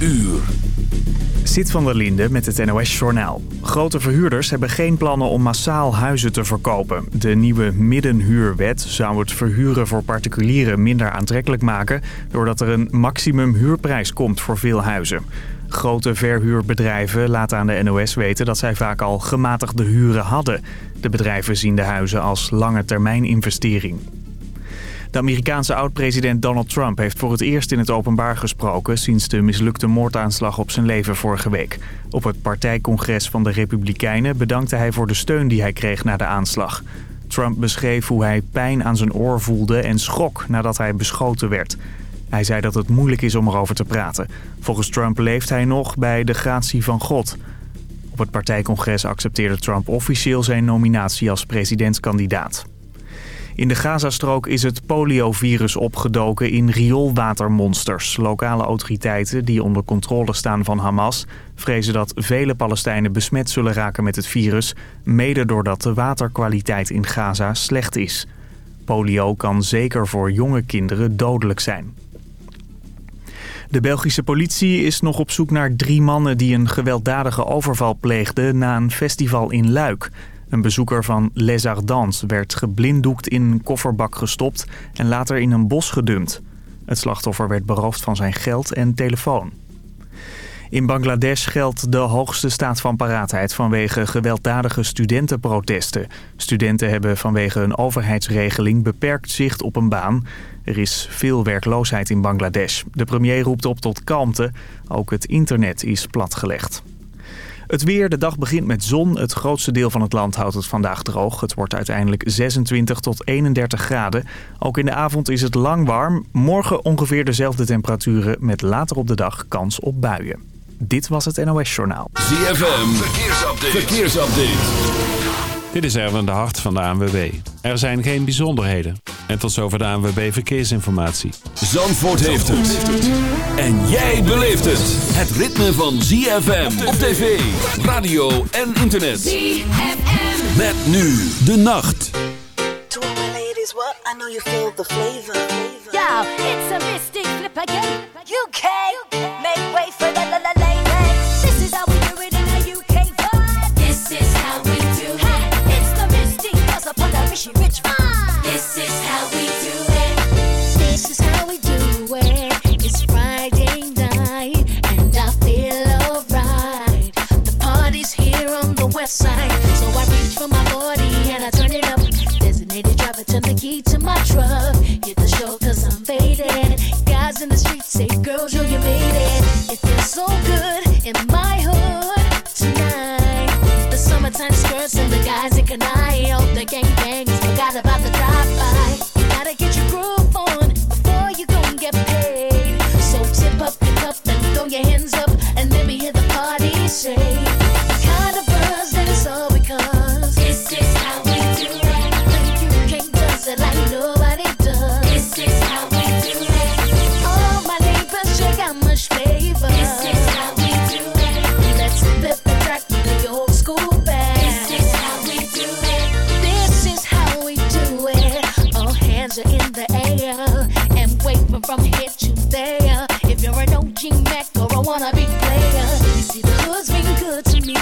uur. Zit van der Linde met het NOS-journaal. Grote verhuurders hebben geen plannen om massaal huizen te verkopen. De nieuwe middenhuurwet zou het verhuren voor particulieren minder aantrekkelijk maken... doordat er een maximum huurprijs komt voor veel huizen. Grote verhuurbedrijven laten aan de NOS weten dat zij vaak al gematigde huren hadden. De bedrijven zien de huizen als lange termijn investering. De Amerikaanse oud-president Donald Trump heeft voor het eerst in het openbaar gesproken... sinds de mislukte moordaanslag op zijn leven vorige week. Op het partijcongres van de Republikeinen bedankte hij voor de steun die hij kreeg na de aanslag. Trump beschreef hoe hij pijn aan zijn oor voelde en schrok nadat hij beschoten werd. Hij zei dat het moeilijk is om erover te praten. Volgens Trump leeft hij nog bij de gratie van God. Op het partijcongres accepteerde Trump officieel zijn nominatie als presidentskandidaat. In de Gazastrook is het poliovirus opgedoken in rioolwatermonsters. Lokale autoriteiten die onder controle staan van Hamas... vrezen dat vele Palestijnen besmet zullen raken met het virus... mede doordat de waterkwaliteit in Gaza slecht is. Polio kan zeker voor jonge kinderen dodelijk zijn. De Belgische politie is nog op zoek naar drie mannen die een gewelddadige overval pleegden na een festival in Luik. Een bezoeker van Les Ardents werd geblinddoekt in een kofferbak gestopt en later in een bos gedumpt. Het slachtoffer werd beroofd van zijn geld en telefoon. In Bangladesh geldt de hoogste staat van paraatheid vanwege gewelddadige studentenprotesten. Studenten hebben vanwege een overheidsregeling beperkt zicht op een baan. Er is veel werkloosheid in Bangladesh. De premier roept op tot kalmte. Ook het internet is platgelegd. Het weer, de dag begint met zon. Het grootste deel van het land houdt het vandaag droog. Het wordt uiteindelijk 26 tot 31 graden. Ook in de avond is het lang warm. Morgen ongeveer dezelfde temperaturen met later op de dag kans op buien. Dit was het NOS Journaal. ZFM, verkeersupdate. verkeersupdate. Dit is Erwin de Hart van de ANWB. Er zijn geen bijzonderheden. En tot zover de ANWB Verkeersinformatie. Zandvoort heeft het. En jij beleeft het. Het ritme van ZFM op tv, radio en internet. ZFM. Met nu de nacht. To all my ladies, what? I know you feel the flavor. Yo, it's a mystic flip again. UK, make way for the la la ladies. Rich, rich. This is how we do it. This is how we do it. It's Friday night, and I feel alright. The party's here on the west side, so I reach for my body and I turn it up. Designated driver, turn the key to my truck. Hit the show cause I'm faded. Guys in the street say, girls, yo, you made it. It feels so good Mac or a wannabe player, you see the hood's been good to me.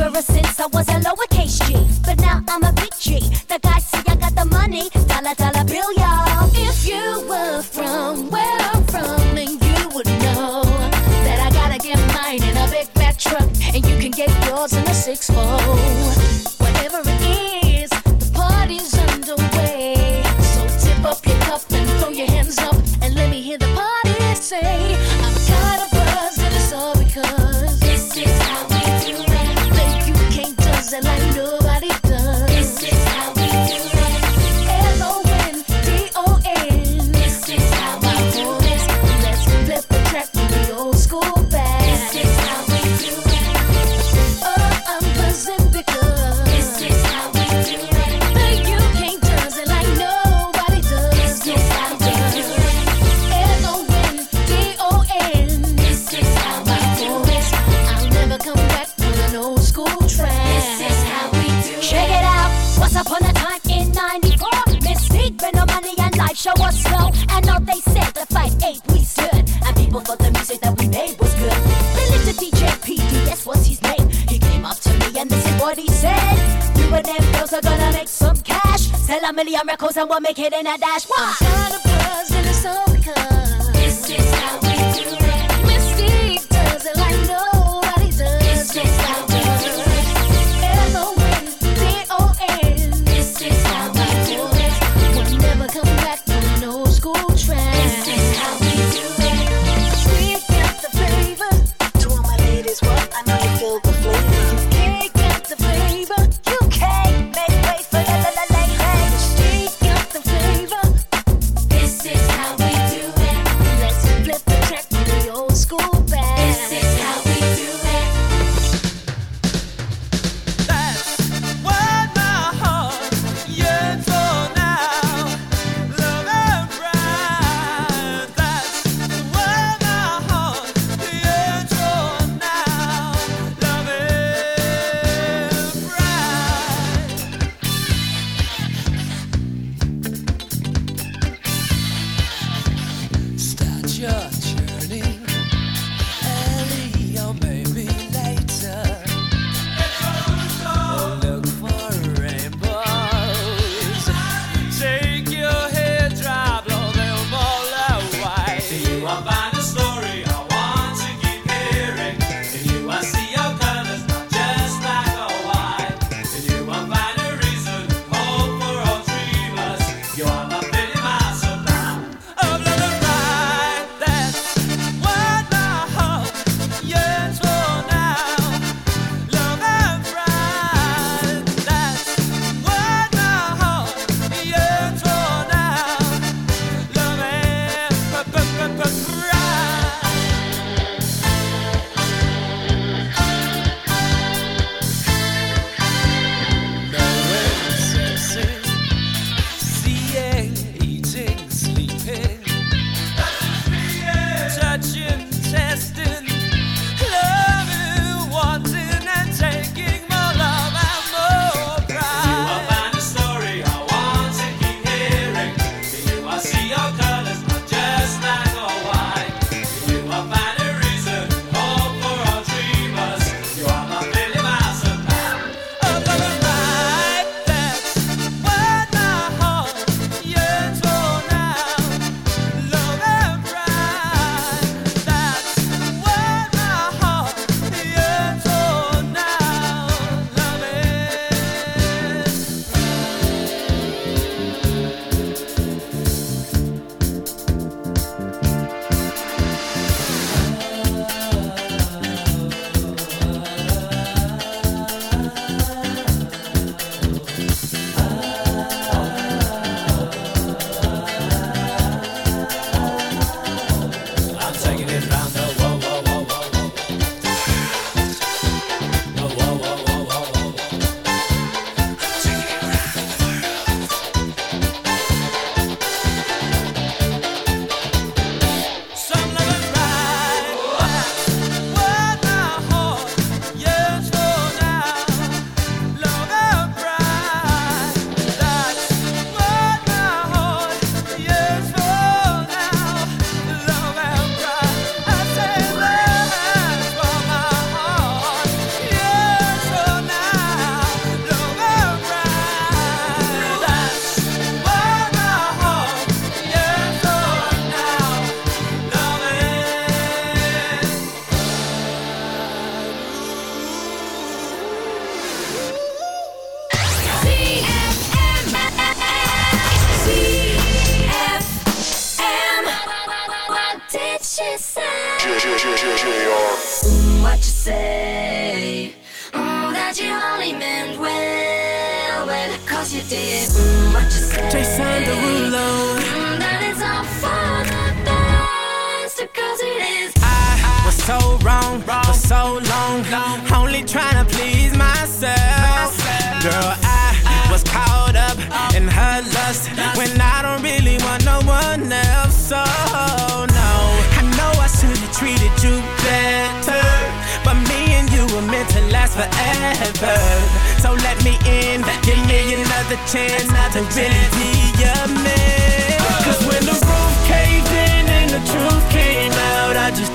Ever since I was a lowercase G, but now I'm a big G. The guys see I got the money, dollar dollar bill, y'all. If you were from where I'm from, then you would know that I gotta get mine in a big fat truck, and you can get yours in a six fold. Whatever it is, the party's underway. So tip up your cup and throw your hands up, and let me hear the party say, some records and we'll make it in a dash. What? I'm tired of buzz and it's all because. Jason Derulo. That it's all for the best because it is. I was so wrong, so long last forever. So let me in, give me another chance to really be a man. Cause when the roof caved in and the truth came out, I just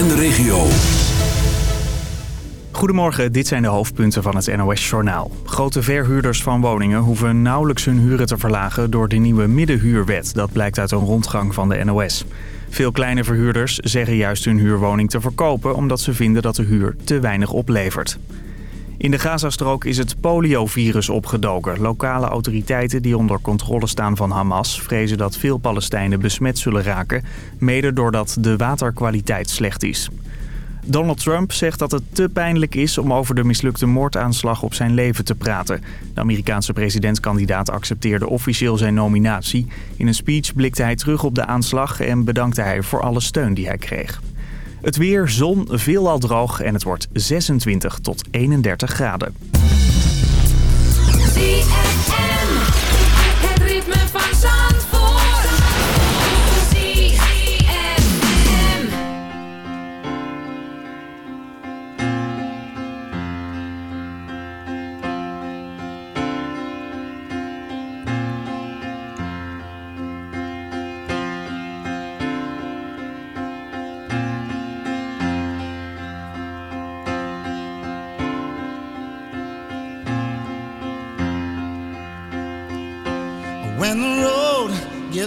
en de regio. Goedemorgen, dit zijn de hoofdpunten van het NOS-journaal. Grote verhuurders van woningen hoeven nauwelijks hun huren te verlagen door de nieuwe middenhuurwet. Dat blijkt uit een rondgang van de NOS. Veel kleine verhuurders zeggen juist hun huurwoning te verkopen... omdat ze vinden dat de huur te weinig oplevert. In de Gazastrook is het poliovirus opgedoken. Lokale autoriteiten die onder controle staan van Hamas... vrezen dat veel Palestijnen besmet zullen raken... mede doordat de waterkwaliteit slecht is. Donald Trump zegt dat het te pijnlijk is om over de mislukte moordaanslag op zijn leven te praten. De Amerikaanse presidentskandidaat accepteerde officieel zijn nominatie. In een speech blikte hij terug op de aanslag en bedankte hij voor alle steun die hij kreeg. Het weer, zon, veelal droog en het wordt 26 tot 31 graden.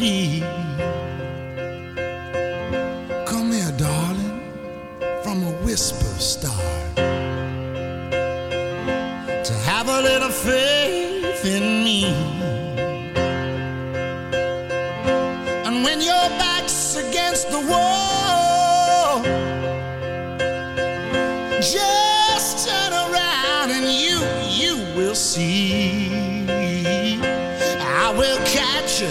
Come here, darling from a whisper start to have a little faith in me. And when your back's against the wall, just turn around and you, you will see. I will catch you,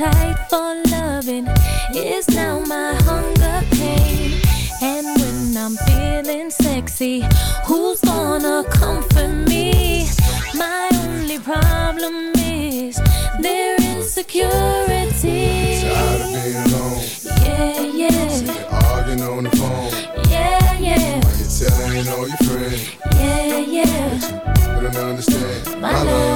appetite for loving is now my hunger pain. And when I'm feeling sexy, who's gonna comfort me? My only problem is their insecurity. Tired of being alone. Yeah, yeah, Arguing on the phone. yeah, yeah, Why you telling all your friends? yeah, yeah. But don't understand. My love,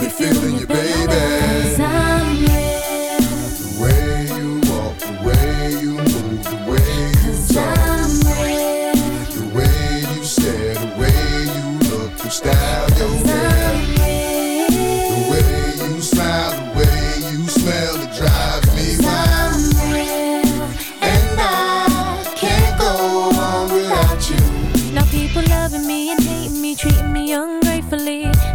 be feeling you, baby.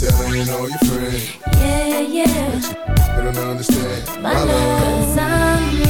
Telling all your friends? yeah, yeah. They don't understand. My love, 'cause